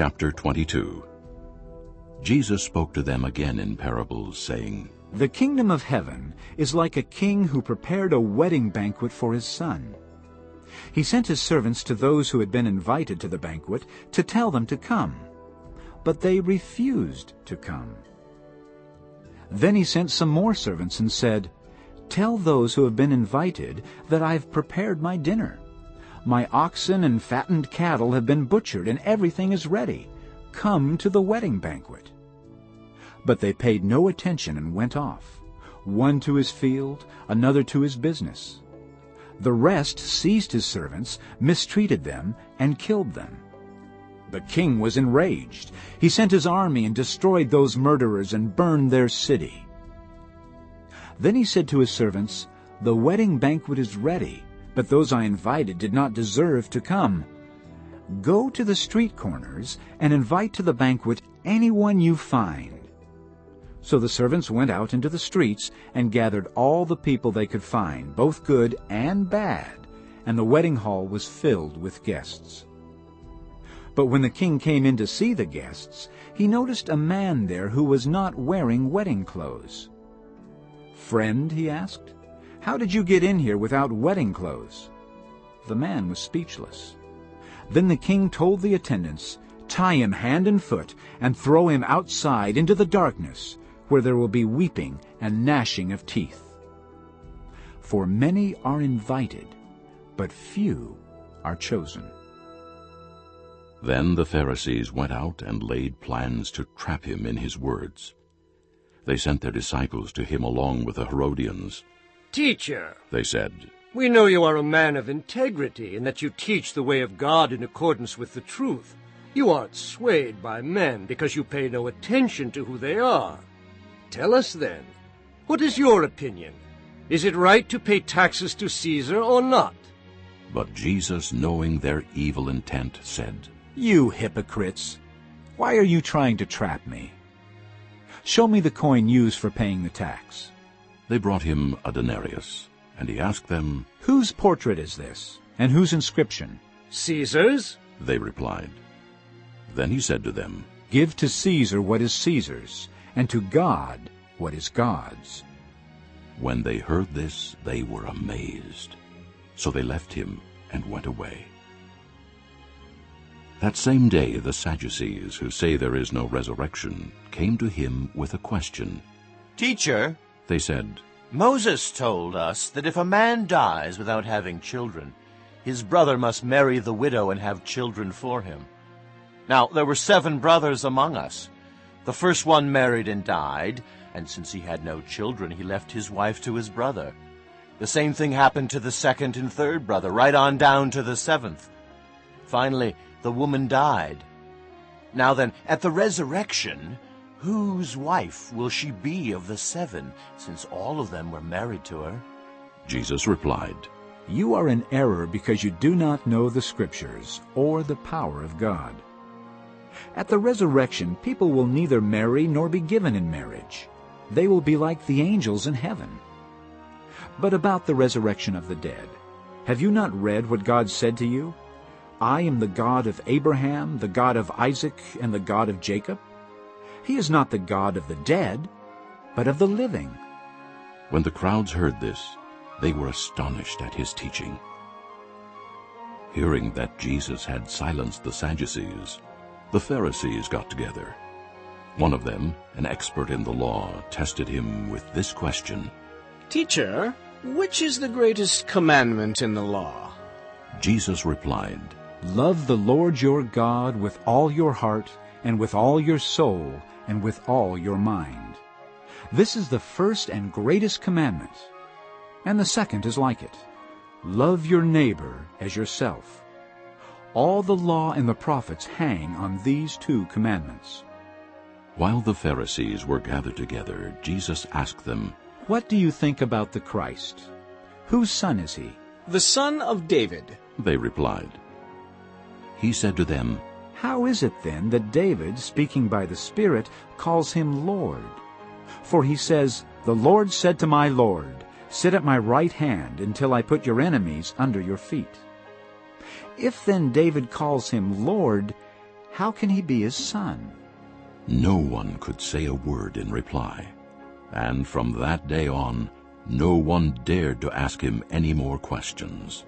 Chapter 22 Jesus spoke to them again in parables, saying, The kingdom of heaven is like a king who prepared a wedding banquet for his son. He sent his servants to those who had been invited to the banquet to tell them to come. But they refused to come. Then he sent some more servants and said, Tell those who have been invited that I have prepared my dinner. My oxen and fattened cattle have been butchered, and everything is ready. Come to the wedding banquet. But they paid no attention and went off, one to his field, another to his business. The rest seized his servants, mistreated them, and killed them. The king was enraged. He sent his army and destroyed those murderers and burned their city. Then he said to his servants, The wedding banquet is ready, but those I invited did not deserve to come. Go to the street corners and invite to the banquet anyone you find. So the servants went out into the streets and gathered all the people they could find, both good and bad, and the wedding hall was filled with guests. But when the king came in to see the guests, he noticed a man there who was not wearing wedding clothes. Friend, he asked, how did you get in here without wedding clothes? The man was speechless. Then the king told the attendants, Tie him hand and foot and throw him outside into the darkness, where there will be weeping and gnashing of teeth. For many are invited, but few are chosen. Then the Pharisees went out and laid plans to trap him in his words. They sent their disciples to him along with the Herodians. Teacher, they said, we know you are a man of integrity and that you teach the way of God in accordance with the truth. You aren't swayed by men because you pay no attention to who they are. Tell us then, what is your opinion? Is it right to pay taxes to Caesar or not? But Jesus, knowing their evil intent, said, You hypocrites! Why are you trying to trap me? Show me the coin used for paying the tax. They brought him a denarius, and he asked them, Whose portrait is this, and whose inscription? Caesar's, they replied. Then he said to them, Give to Caesar what is Caesar's, and to God what is God's. When they heard this, they were amazed. So they left him and went away. That same day the Sadducees, who say there is no resurrection, came to him with a question. Teacher, they said, Moses told us that if a man dies without having children, his brother must marry the widow and have children for him. Now there were seven brothers among us. The first one married and died, and since he had no children, he left his wife to his brother. The same thing happened to the second and third brother, right on down to the seventh. Finally, the woman died. Now then, at the resurrection, whose wife will she be of the seven, since all of them were married to her? Jesus replied, You are in error because you do not know the Scriptures or the power of God. At the resurrection, people will neither marry nor be given in marriage. They will be like the angels in heaven. But about the resurrection of the dead, have you not read what God said to you? I am the God of Abraham, the God of Isaac, and the God of Jacob. He is not the God of the dead, but of the living. When the crowds heard this, they were astonished at his teaching. Hearing that Jesus had silenced the Sadducees, the Pharisees got together. One of them, an expert in the law, tested him with this question. Teacher, which is the greatest commandment in the law? Jesus replied, Love the Lord your God with all your heart, and with all your soul, and with all your mind. This is the first and greatest commandment. And the second is like it. Love your neighbor as yourself. All the law and the prophets hang on these two commandments. While the Pharisees were gathered together, Jesus asked them, What do you think about the Christ? Whose son is he? The son of David. They replied. He said to them, How is it then that David, speaking by the Spirit, calls him Lord? For he says, The Lord said to my Lord, Sit at my right hand until I put your enemies under your feet. If then David calls him Lord, how can he be his son? No one could say a word in reply. And from that day on, no one dared to ask him any more questions.